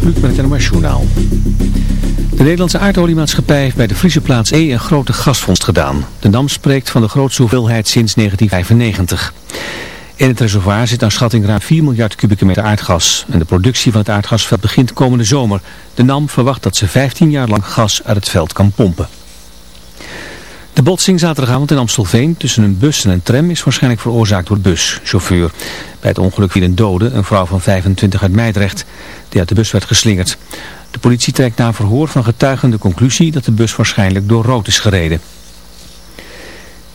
Met het. De Nederlandse aardoliemaatschappij heeft bij de Friese plaats E een grote gasvondst gedaan. De NAM spreekt van de grootste hoeveelheid sinds 1995. In het reservoir zit aan schatting ruim 4 miljard kubieke meter aardgas. En de productie van het aardgasveld begint komende zomer. De NAM verwacht dat ze 15 jaar lang gas uit het veld kan pompen. De botsing zaterdagavond in Amstelveen tussen een bus en een tram is waarschijnlijk veroorzaakt door de buschauffeur. Bij het ongeluk viel een dode, een vrouw van 25 uit Meidrecht, die uit de bus werd geslingerd. De politie trekt na verhoor van getuigen de conclusie dat de bus waarschijnlijk door rood is gereden.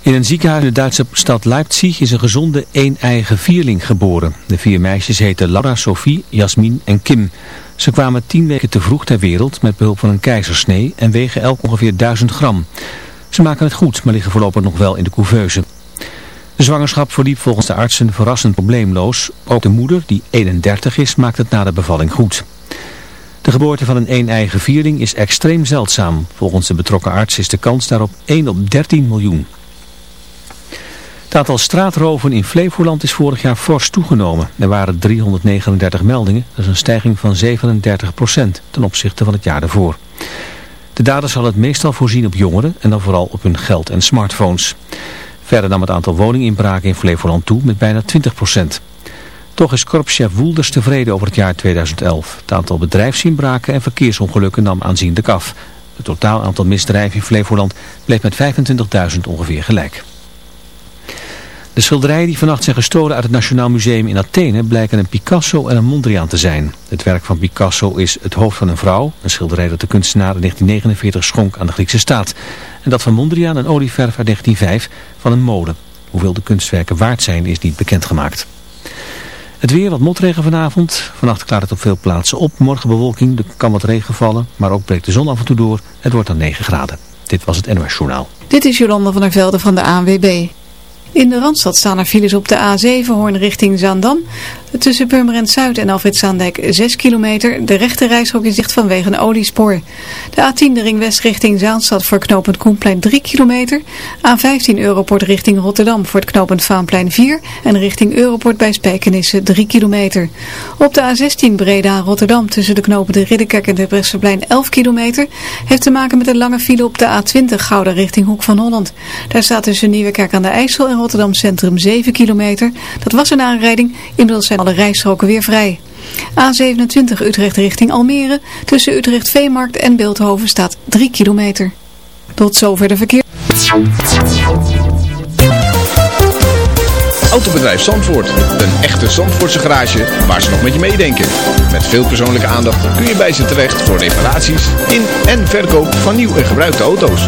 In een ziekenhuis in de Duitse stad Leipzig is een gezonde een-eigen vierling geboren. De vier meisjes heten Laura, Sophie, Jasmin en Kim. Ze kwamen tien weken te vroeg ter wereld met behulp van een keizersnee en wegen elk ongeveer 1000 gram. Ze maken het goed, maar liggen voorlopig nog wel in de couveuse. De zwangerschap verliep volgens de artsen verrassend probleemloos. Ook de moeder, die 31 is, maakt het na de bevalling goed. De geboorte van een een-eigen vierling is extreem zeldzaam. Volgens de betrokken arts is de kans daarop 1 op 13 miljoen. Het aantal straatroven in Flevoland is vorig jaar fors toegenomen. Er waren 339 meldingen, dat is een stijging van 37% ten opzichte van het jaar daarvoor. De dader zal het meestal voorzien op jongeren en dan vooral op hun geld en smartphones. Verder nam het aantal woninginbraken in Flevoland toe met bijna 20% Toch is korpschef Woelders tevreden over het jaar 2011. Het aantal bedrijfsinbraken en verkeersongelukken nam aanzienlijk af. Het totaal aantal misdrijven in Flevoland bleef met 25.000 ongeveer gelijk. De schilderijen die vannacht zijn gestolen uit het Nationaal Museum in Athene blijken een Picasso en een Mondriaan te zijn. Het werk van Picasso is Het hoofd van een vrouw, een schilderij dat de kunstenaar in 1949 schonk aan de Griekse staat. En dat van Mondriaan een olieverf uit 1905 van een molen. Hoeveel de kunstwerken waard zijn is niet bekendgemaakt. Het weer, wat motregen vanavond. Vannacht klaart het op veel plaatsen op. Morgen bewolking, er kan wat regen vallen, maar ook breekt de zon af en toe door. Het wordt dan 9 graden. Dit was het NOS Journaal. Dit is Jolanda van der Velde van de ANWB. In de Randstad staan er files op de A7 Hoorn richting Zaandam. Tussen Purmerend Zuid en Alfred Zaandijk 6 kilometer. De rechte reishok is dicht vanwege een oliespoor. De A10 de ring west richting Zaanstad voor knooppunt Koenplein 3 kilometer. A15 Europort richting Rotterdam voor het knooppunt Vaanplein 4. En richting Europort bij Spijkenisse 3 kilometer. Op de A16 Breda Rotterdam tussen de knopen de Ridderkerk en de Bresseplein 11 kilometer. Heeft te maken met een lange file op de A20 Gouda richting Hoek van Holland. Daar staat tussen Nieuwekerk aan de IJssel en Rotterdam Centrum 7 kilometer. Dat was een aanrijding. Inmiddels zijn alle rijstroken weer vrij. A27 Utrecht richting Almere. Tussen Utrecht Veemarkt en Beeldhoven staat 3 kilometer. Tot zover de verkeer. Autobedrijf Zandvoort. Een echte Zandvoortse garage waar ze nog met je meedenken. Met veel persoonlijke aandacht kun je bij ze terecht voor reparaties in en verkoop van nieuw en gebruikte auto's.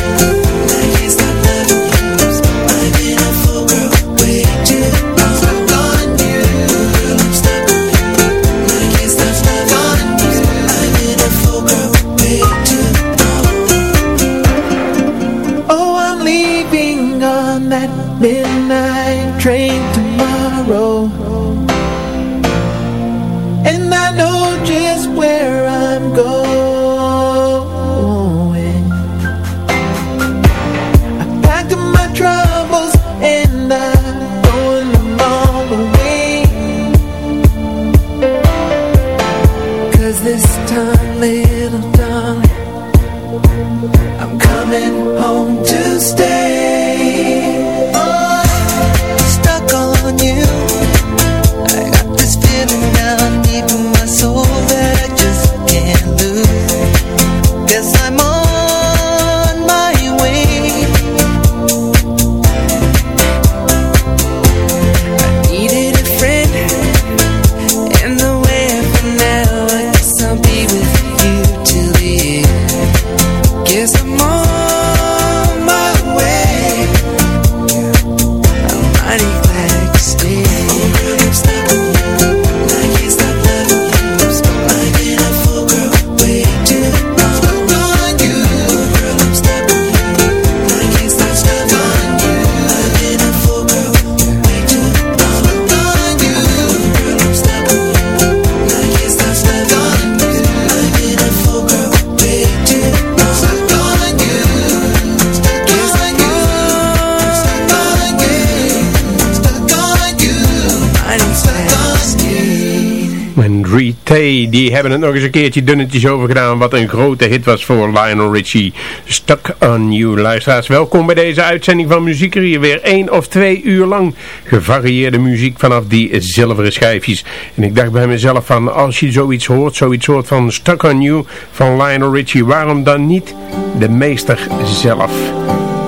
Retay. Die hebben het nog eens een keertje dunnetjes over gedaan. Wat een grote hit was voor Lionel Richie. Stuck on You. Luisteraars, welkom bij deze uitzending van Muziek hier Weer één of twee uur lang gevarieerde muziek vanaf die zilveren schijfjes. En ik dacht bij mezelf van, als je zoiets hoort, zoiets hoort van Stuck on You van Lionel Richie. Waarom dan niet de meester zelf?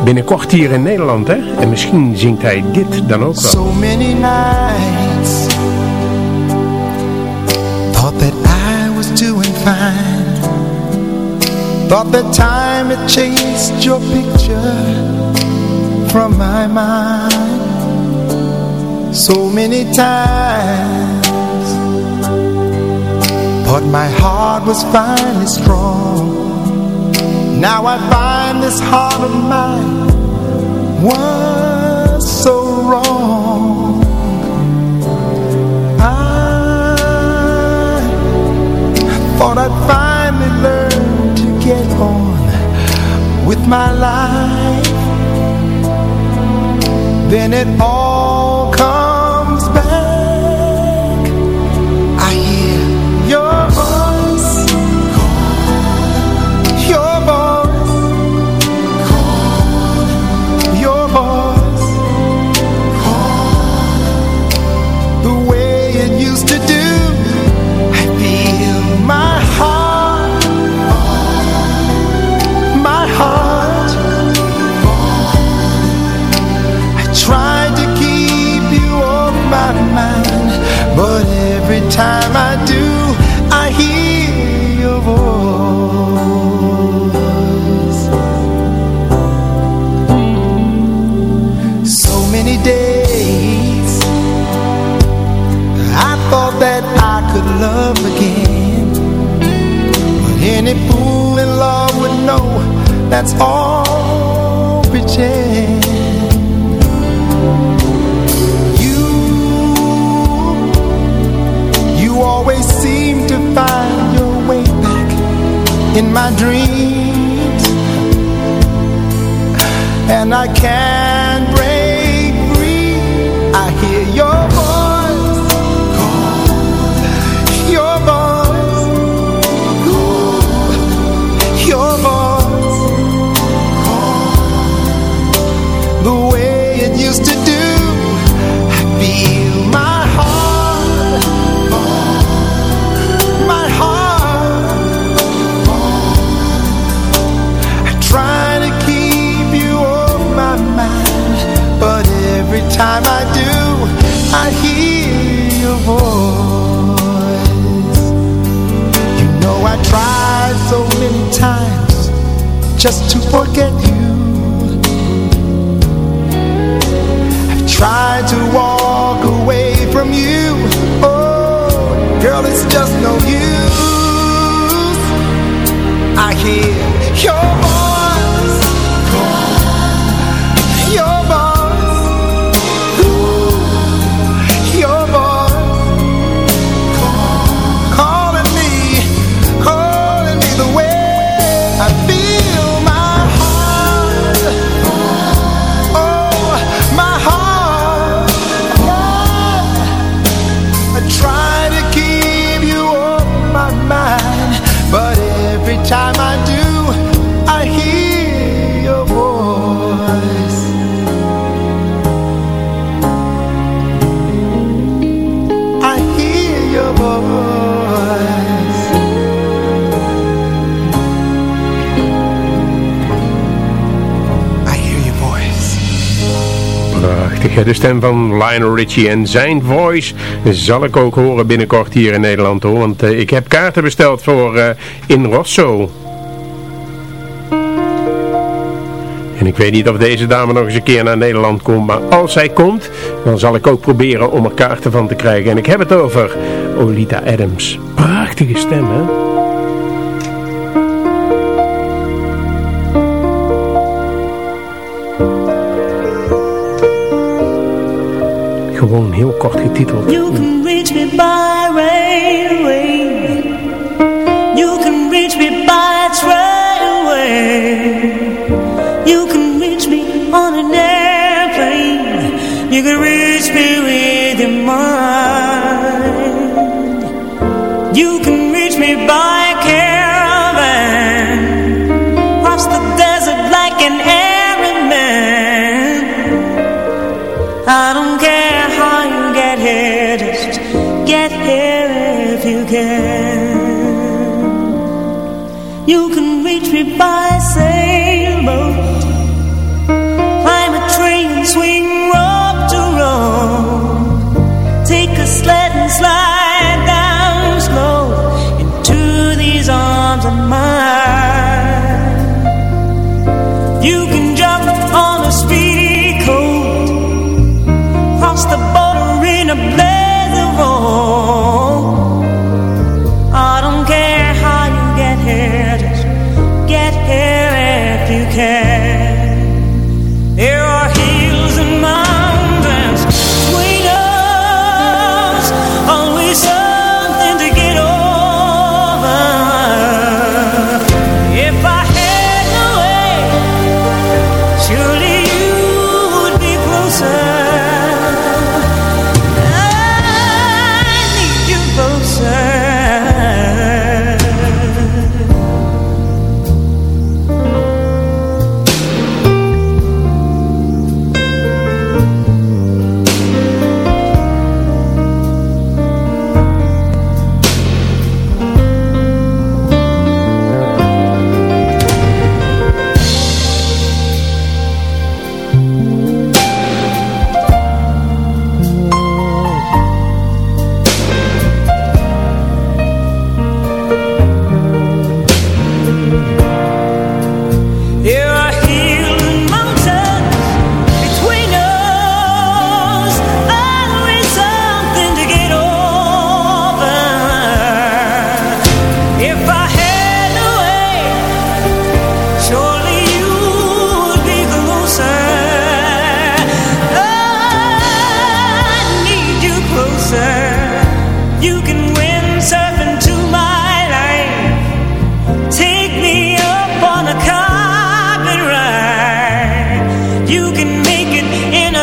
Binnenkort hier in Nederland, hè? En misschien zingt hij dit dan ook wel. So many nights. Thought the time it chased your picture from my mind. So many times But my heart was finally strong. Now I find this heart of mine was so wrong. I thought I'd find with my life, then it all de stem van Lionel Richie. En zijn voice zal ik ook horen binnenkort hier in Nederland hoor. Want eh, ik heb kaarten besteld voor eh, In Rosso. En ik weet niet of deze dame nog eens een keer naar Nederland komt. Maar als zij komt, dan zal ik ook proberen om er kaarten van te krijgen. En ik heb het over Olita Adams. Prachtige stem hè? gewoon heel kort getiteld. You can reach me by railway. You can reach me by trailway.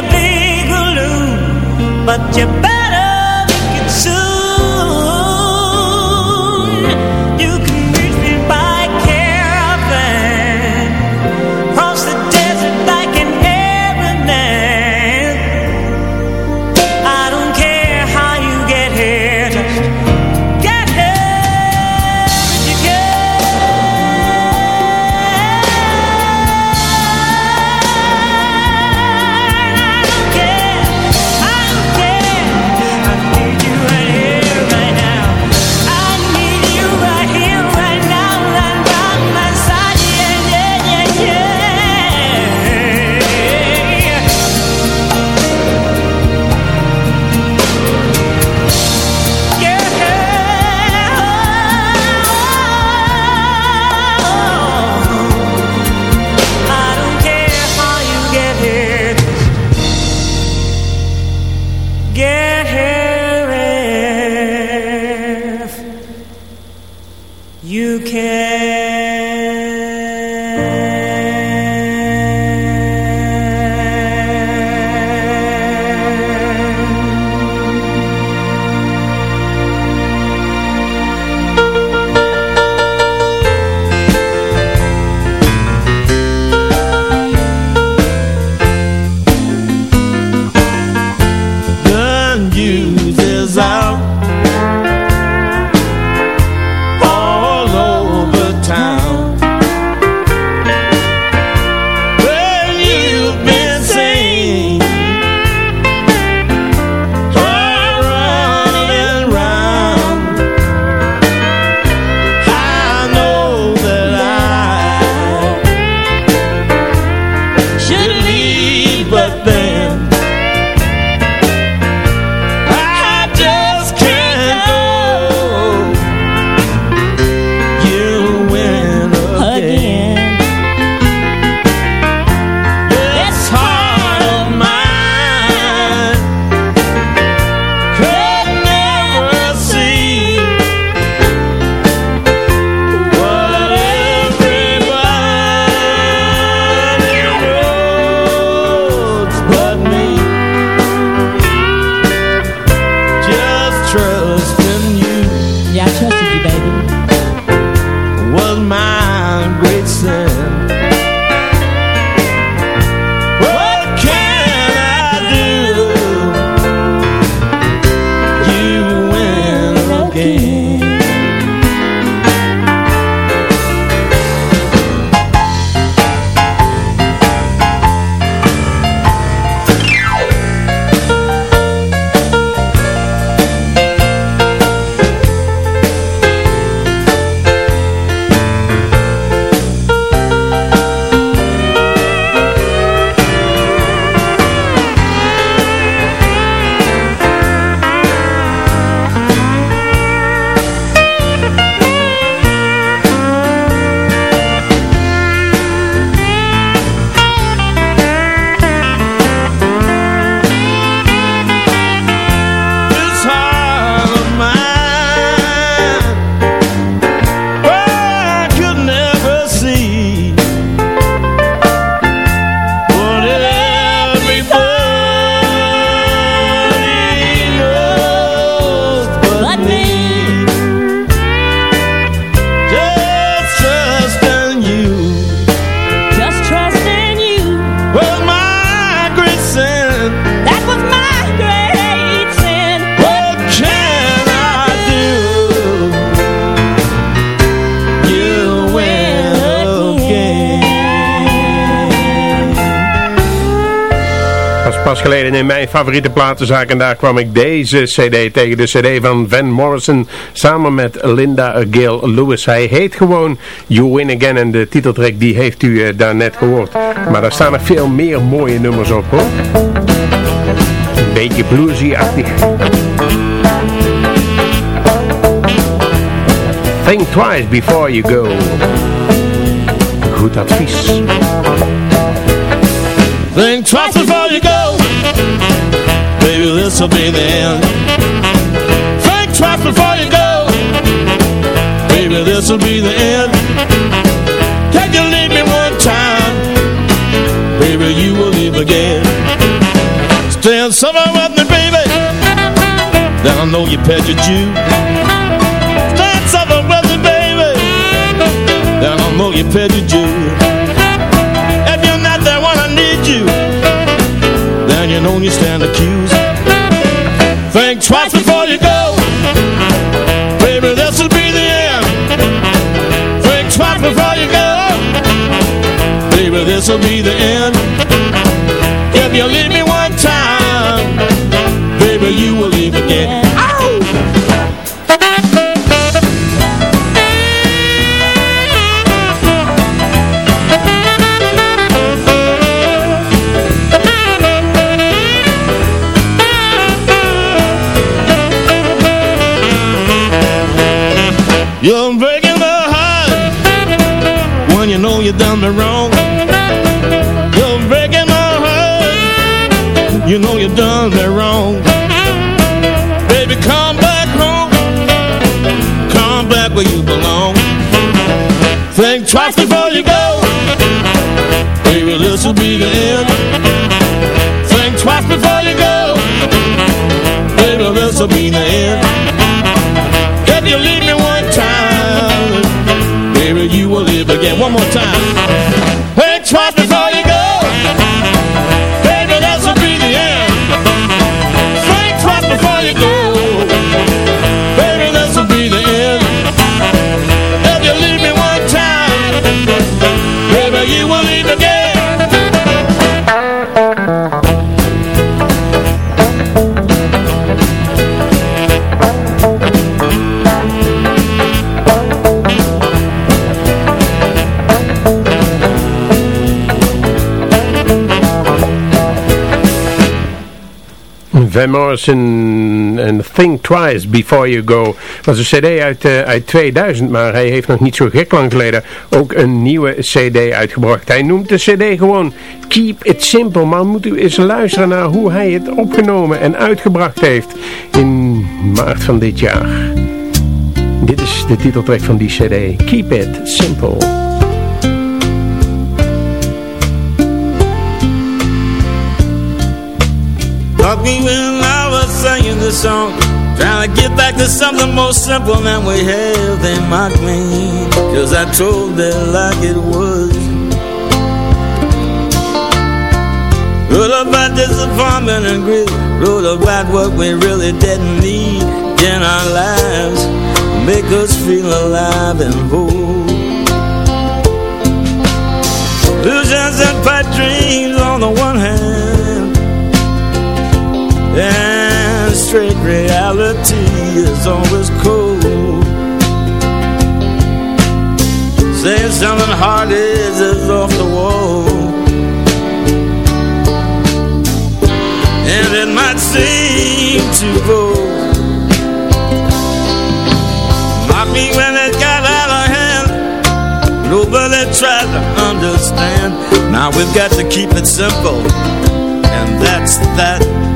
a big balloon, but you better. Geleden in mijn favoriete platenzaak en daar kwam ik deze cd tegen. De cd van Van Morrison samen met Linda Gail Lewis. Hij heet gewoon You Win Again en de titeltrack die heeft u uh, daar net gehoord. Maar daar staan nog veel meer mooie nummers op hoor. Een beetje bluesy-achtig. Think twice before you go. Goed advies. Think twice before you go. Baby, this'll be the end. Think twice before you go. Baby, this'll be the end. Can you leave me one time? Baby, you will leave again. Stand somewhere with me, baby. Then I know you paid your due Stand somewhere with me, baby. Then I know you paid your due You know you stand accused. Think twice before you go. Baby, this'll be the end. Think twice before you go. Baby, this'll be the end. If you leave me You're breaking my heart. When you know you done me wrong Morrison en Think Twice Before You Go. was een cd uit, uh, uit 2000, maar hij heeft nog niet zo gek lang geleden ook een nieuwe cd uitgebracht. Hij noemt de cd gewoon Keep It Simple, maar moet u eens luisteren naar hoe hij het opgenomen en uitgebracht heeft in maart van dit jaar. Dit is de titeltrack van die cd, Keep It Simple. This song. Trying to get back to something more simple than we have They mocked me Cause I told them like it was. Wrote about disappointment and grief Wrote about what we really didn't need in our lives. Make us feel alive and whole. Illusions and pipe dreams on the one hand. And straight reality is always cold Saying something hard is, is off the wall. And it might seem too bold. Mock me when it got out of hand. Nobody tried to understand. Now we've got to keep it simple. And that's that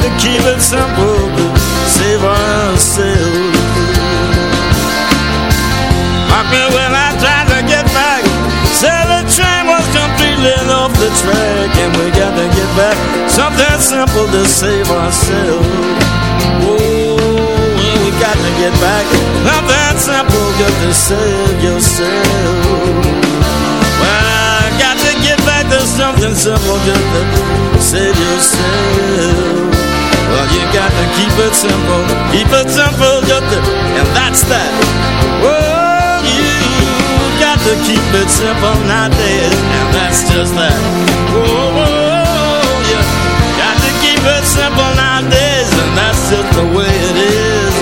to keep it simple to save ourselves. Okay, when I tried to get back, said the train was completely off the track, and we got to get back something simple to save ourselves. Oh, we got to get back something simple just to save yourself. Well, I got to get back to something simple just to save yourself. Well, you got to keep it simple, keep it simple, just to, and that's that. Well, you got to keep it simple nowadays, and that's just that. Whoa, you got to keep it simple nowadays, and that's just the way it is.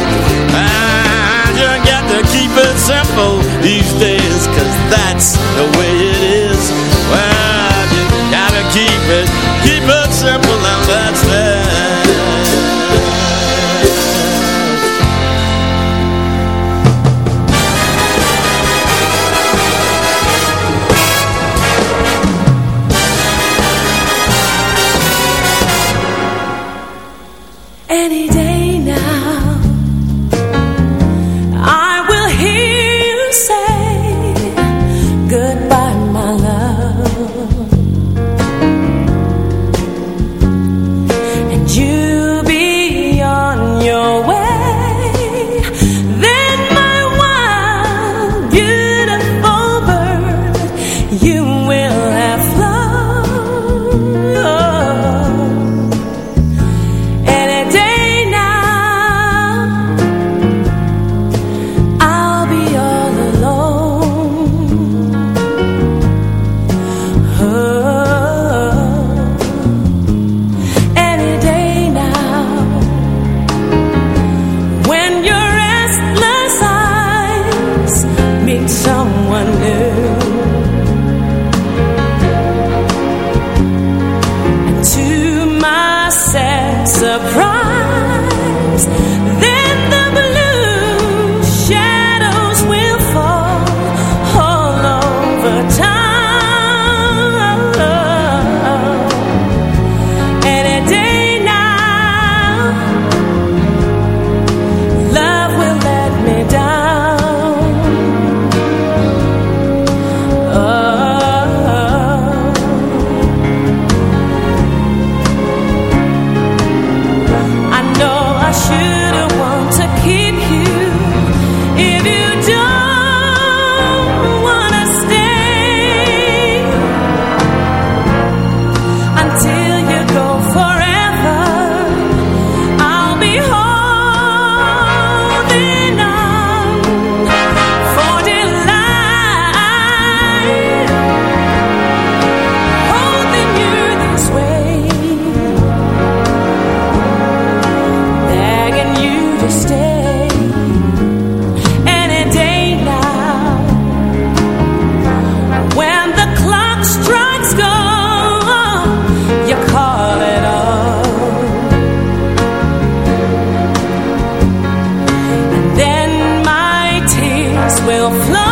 And you got to keep it simple these days, cause that's the way it is. Well, you gotta keep it will fly.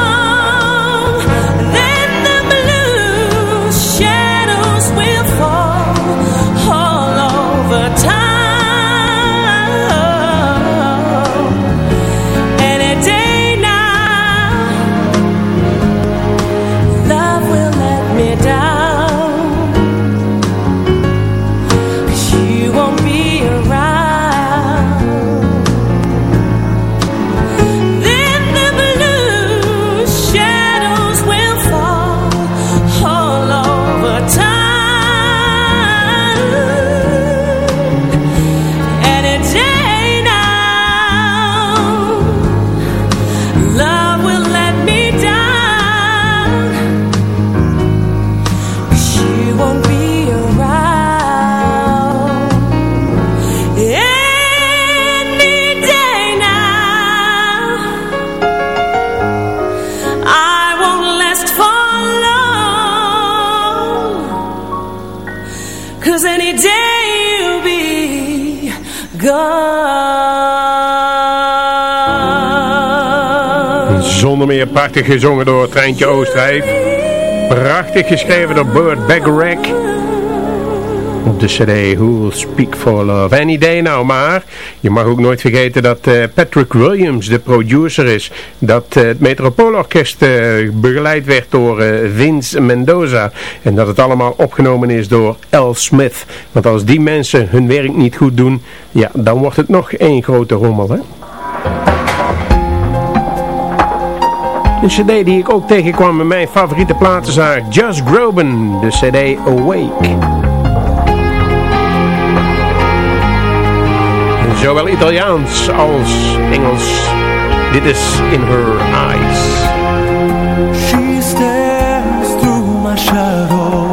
Prachtig gezongen door Treintje Oosterheef. Prachtig geschreven door Burt Bacharach. op de cd Who Will Speak For Love. Any day nou, maar je mag ook nooit vergeten dat uh, Patrick Williams de producer is. Dat uh, het Metropoolorkest uh, begeleid werd door Vince Mendoza. En dat het allemaal opgenomen is door L. Smith. Want als die mensen hun werk niet goed doen, ja, dan wordt het nog één grote rommel, hè? Een cd die ik ook tegenkwam in mijn favoriete platenzaak, Just Groban, de cd Awake. Zowel Italiaans als Engels. Dit is In Her Eyes. She stares through my shadow.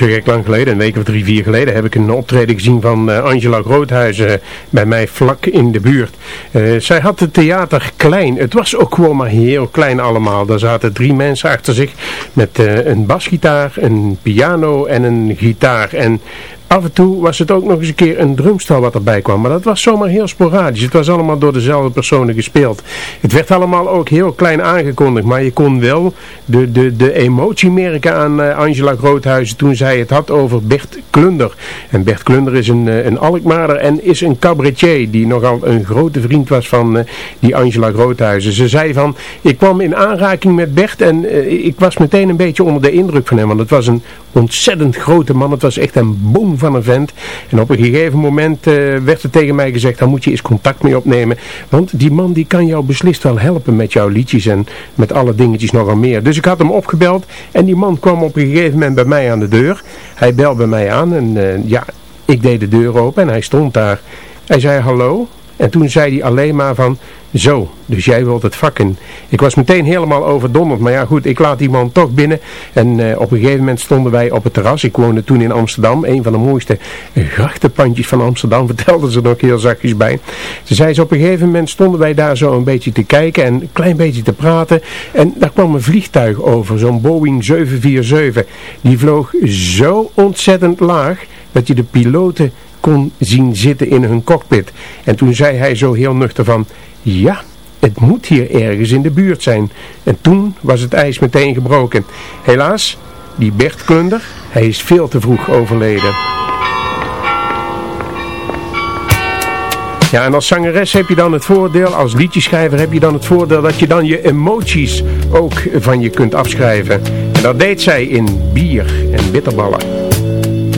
Zo gek lang geleden, een week of drie, vier geleden, heb ik een optreden gezien van eh, Angela Groothuizen bij mij vlak in de buurt. Eh, zij had het theater klein. Het was ook gewoon maar heel klein allemaal. Daar zaten drie mensen achter zich met eh, een basgitaar, een piano en een gitaar. En Af en toe was het ook nog eens een keer een drumstel wat erbij kwam. Maar dat was zomaar heel sporadisch. Het was allemaal door dezelfde personen gespeeld. Het werd allemaal ook heel klein aangekondigd. Maar je kon wel de, de, de emotie merken aan uh, Angela Groothuizen toen zij het had over Bert Klunder. En Bert Klunder is een, uh, een Alkmaarder en is een cabaretier die nogal een grote vriend was van uh, die Angela Groothuizen. Ze zei van, ik kwam in aanraking met Bert en ik was meteen een beetje onder de indruk van hem. Want het was een ontzettend grote man. Het was echt een boom van een vent. En op een gegeven moment uh, werd er tegen mij gezegd, daar moet je eens contact mee opnemen. Want die man die kan jou beslist wel helpen met jouw liedjes en met alle dingetjes nogal meer. Dus ik had hem opgebeld en die man kwam op een gegeven moment bij mij aan de deur. Hij belde mij aan en uh, ja, ik deed de deur open en hij stond daar. Hij zei hallo en toen zei hij alleen maar van, zo, dus jij wilt het vak in. Ik was meteen helemaal overdonderd, maar ja goed, ik laat die man toch binnen. En uh, op een gegeven moment stonden wij op het terras. Ik woonde toen in Amsterdam, een van de mooiste grachtenpandjes van Amsterdam, vertelde ze nog heel zachtjes bij. Ze zei ze, op een gegeven moment stonden wij daar zo een beetje te kijken en een klein beetje te praten. En daar kwam een vliegtuig over, zo'n Boeing 747. Die vloog zo ontzettend laag dat je de piloten kon zien zitten in hun cockpit. En toen zei hij zo heel nuchter van, ja, het moet hier ergens in de buurt zijn. En toen was het ijs meteen gebroken. Helaas, die Bert Klunder, hij is veel te vroeg overleden. Ja, en als zangeres heb je dan het voordeel, als liedjeschrijver heb je dan het voordeel dat je dan je emoties ook van je kunt afschrijven. En dat deed zij in bier en bitterballen.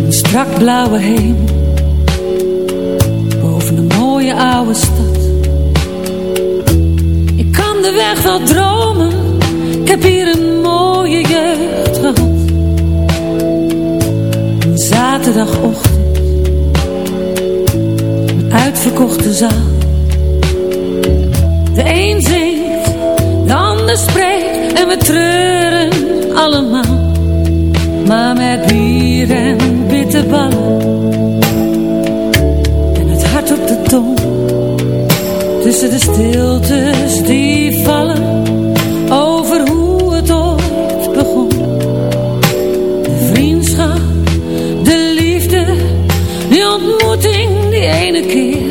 Een strak blauwe hemel, boven een mooie oude stad. Ik kan de weg wel dromen, ik heb hier een mooie jeugd gehad. Een zaterdagochtend uitverkochte zaal. De een zingt, de ander spreekt en we treuren allemaal. Maar met bier en bitterballen Tussen de stiltes die vallen over hoe het ooit begon. De vriendschap, de liefde, die ontmoeting die ene keer.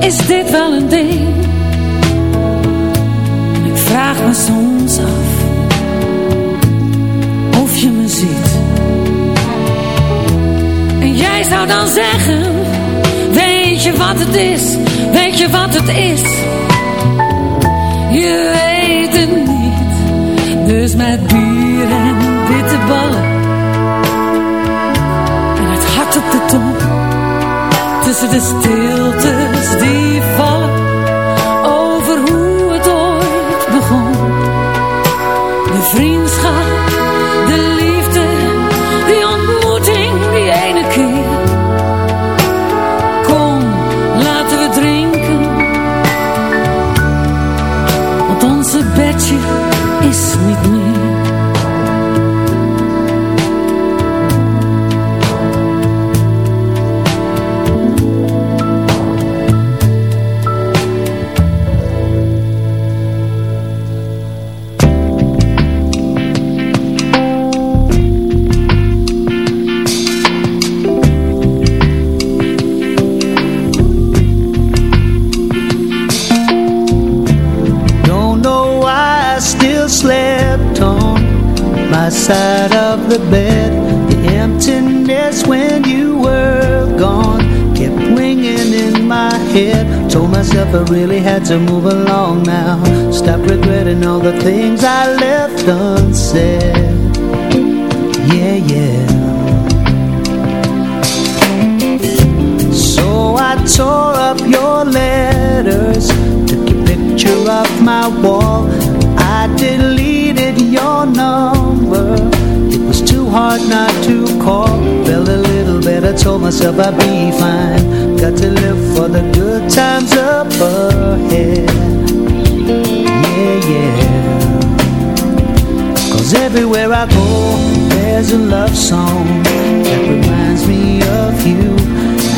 Is dit wel een ding? Ik vraag me soms af of je me ziet. En jij zou dan zeggen, Weet je wat het is? Weet je wat het is? Je weet het niet. Dus met bier en witte ballen. Tussen de stiltes die vallen. The bed. The emptiness when you were gone kept ringing in my head. Told myself I really had to move along now. Stop regretting all the things I left unsaid. Yeah, yeah. So I tore up your letters Took your picture off my wall I deleted myself I'd be fine. Got to live for the good times up ahead. Yeah, yeah. Cause everywhere I go There's a love song That reminds me of you.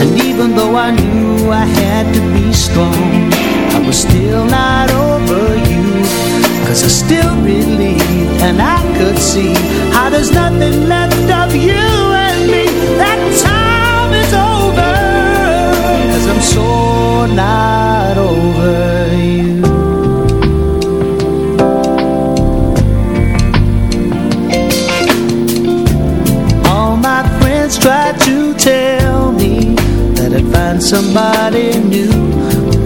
And even though I knew I had to be strong I was still not over you. Cause I still believe And I could see How there's nothing left of you and me. That time somebody new.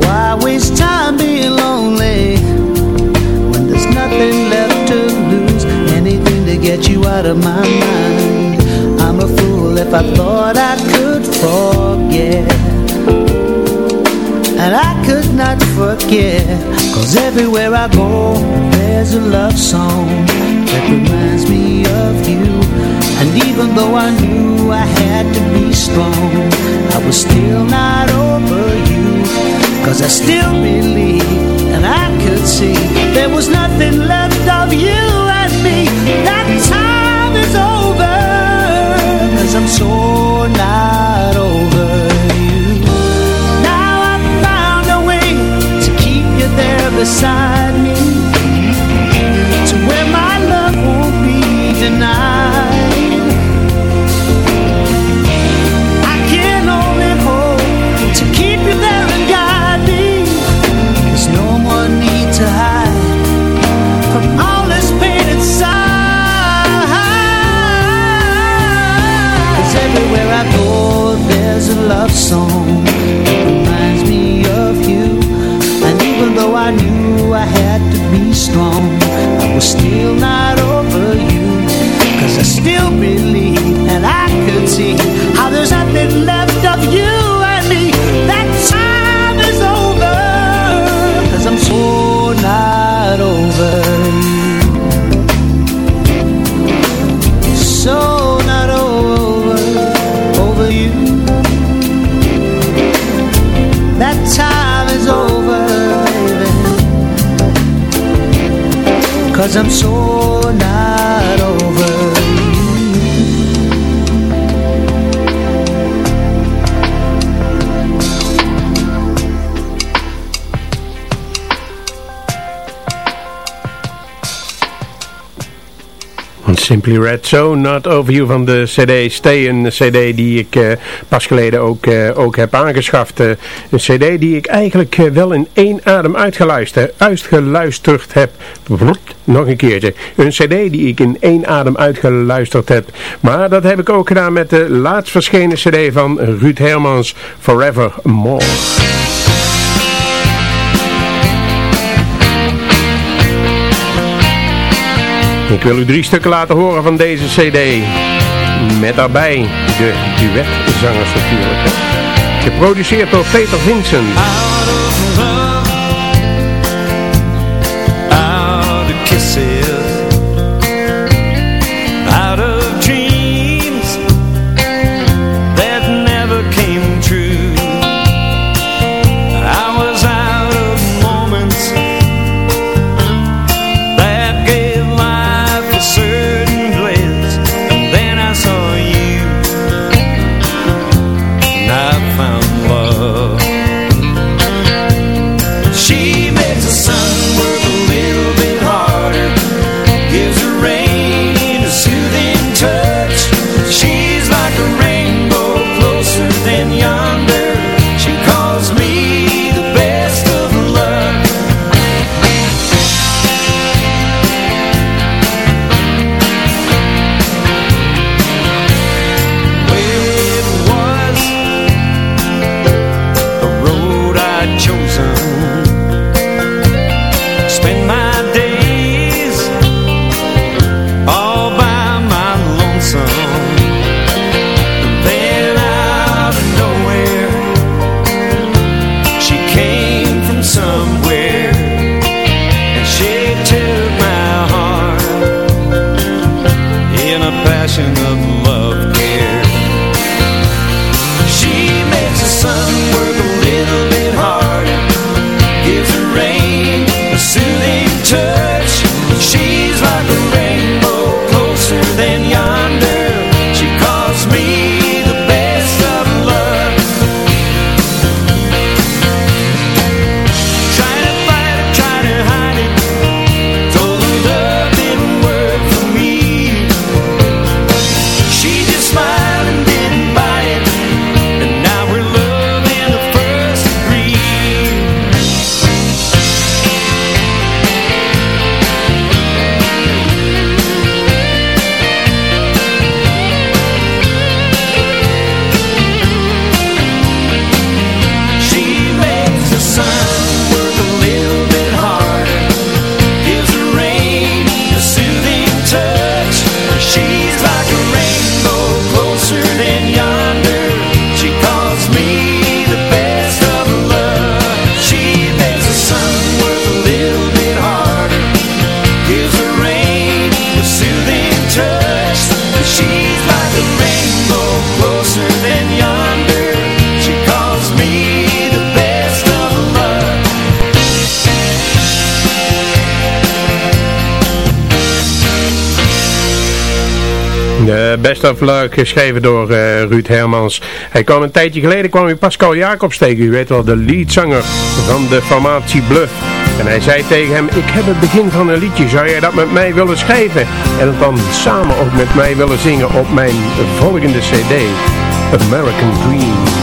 Why waste time being lonely When there's nothing left to lose? Anything to get you out of my mind. I'm a fool if I thought I'd forget. And I could not forget Cause everywhere I go There's a love song That reminds me of you. And even though I knew I had to be strong I was still not over you. Cause I still believe And I could see There was nothing left of you and me. That time is over Cause I'm so not beside me. To where my love won't be denied Simply Red So Not Over You van de cd Stay, een cd die ik uh, pas geleden ook, uh, ook heb aangeschaft. Uh, een cd die ik eigenlijk wel in één adem uitgeluisterd, uitgeluisterd heb. Nog een keertje. Een cd die ik in één adem uitgeluisterd heb. Maar dat heb ik ook gedaan met de laatst verschenen cd van Ruud Hermans, Forevermore. Ik wil u drie stukken laten horen van deze cd. Met daarbij de duetzangers natuurlijk. Geproduceerd door Peter Vincent. Luck, geschreven door eh, Ruud Hermans. Hij kwam een tijdje geleden, kwam hij Pascal Jacobs tegen. U weet wel, de leadzanger van de formatie Bluff. En hij zei tegen hem, ik heb het begin van een liedje, zou jij dat met mij willen schrijven? En het dan samen ook met mij willen zingen op mijn volgende cd, American Dream.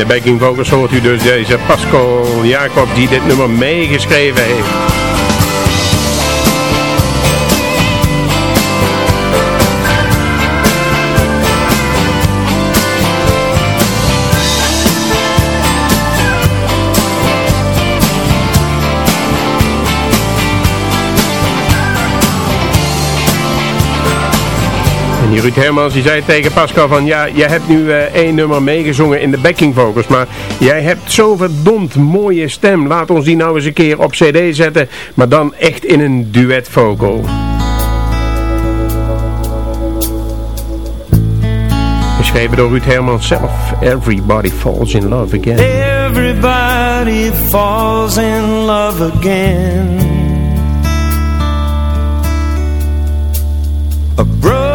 De backing vocals hoort u dus deze Pascal Jacob die dit nummer meegeschreven heeft. En Ruud Hermans die zei tegen Pascal van ja, jij hebt nu eh, één nummer meegezongen in de backing vocals, maar jij hebt zo'n verdomd mooie stem. Laat ons die nou eens een keer op cd zetten, maar dan echt in een duet vocal. Geschreven door Ruud Hermans zelf. Everybody falls in love again. Everybody falls in love again. A won't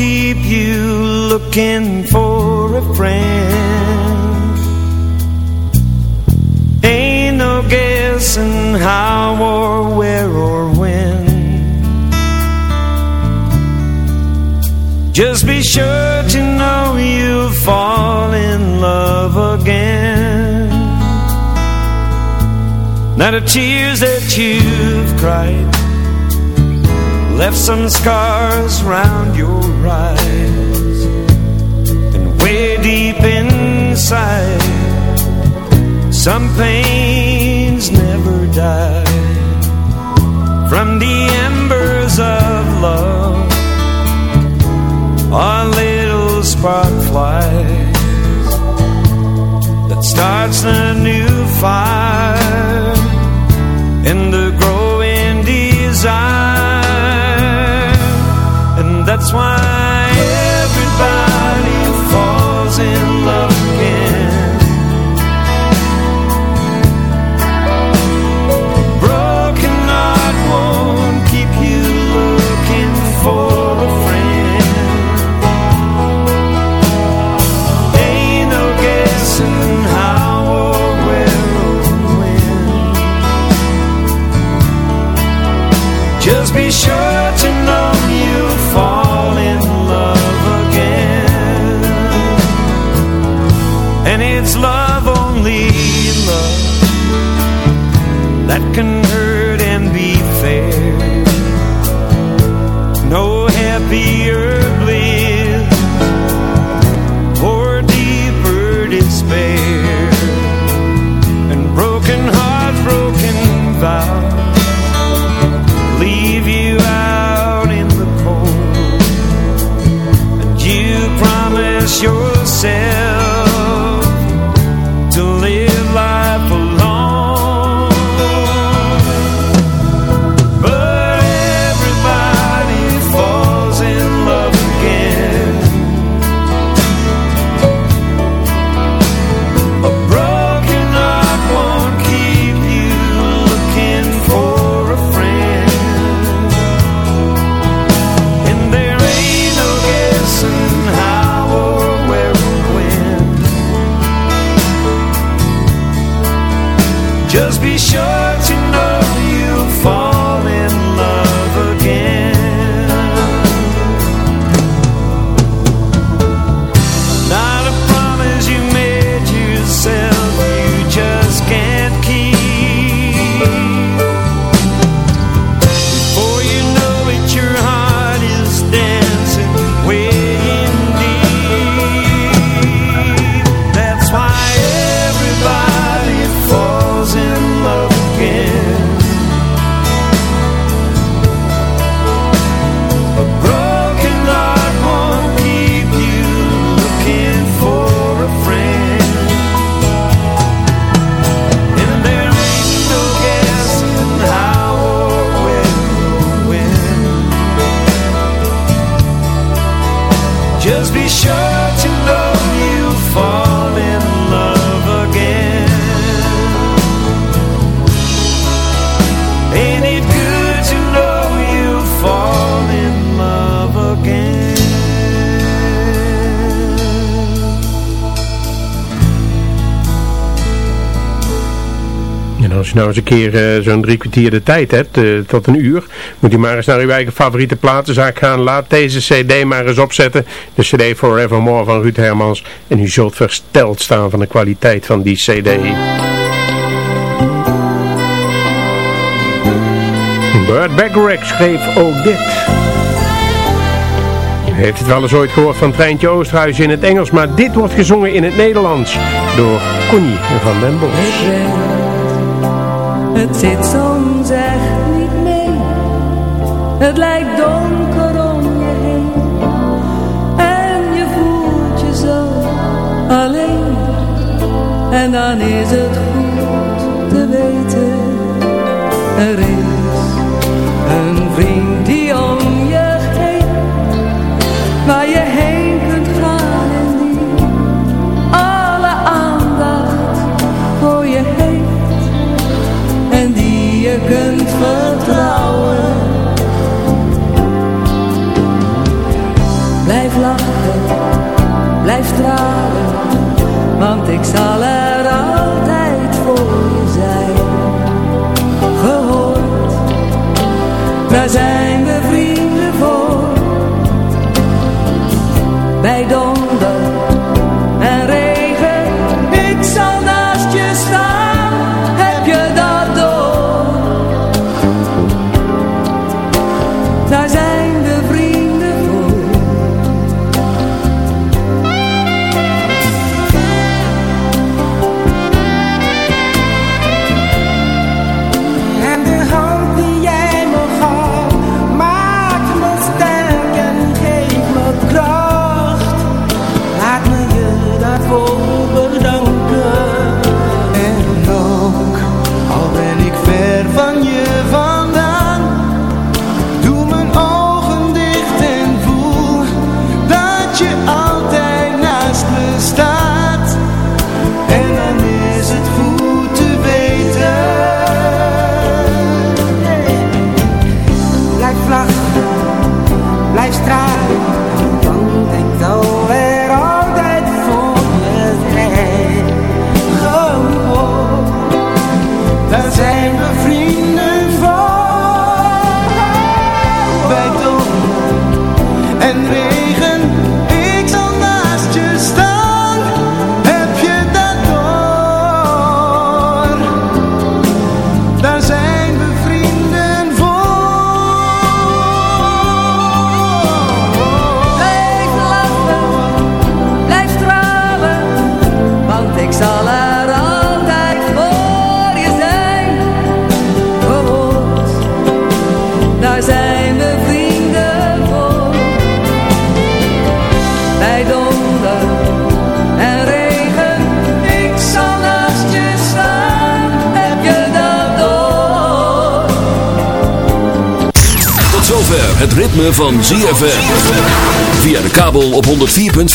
keep you looking for a friend. Ain't no guessing how or where or when. Just be sure to know you'll fall in love again. Now the tears that you've cried left some scars round your eyes, and way deep inside, some pains never die. From the embers of love our little spark flies that starts a new fire in the growing desire, that's why als je nou eens een keer eh, zo'n drie kwartier de tijd hebt, eh, tot een uur, moet je maar eens naar uw eigen favoriete platenzaak gaan. Laat deze cd maar eens opzetten. De cd Forevermore van Ruud Hermans. En u zult versteld staan van de kwaliteit van die cd. Burt Bacharach schreef ook dit. Heeft het wel eens ooit gehoord van Treintje Oosterhuis in het Engels, maar dit wordt gezongen in het Nederlands door Connie van den Bosch. Het zit soms echt niet mee. Het lijkt donker om je heen. En je voelt je zo alleen. En dan is het goed ik zal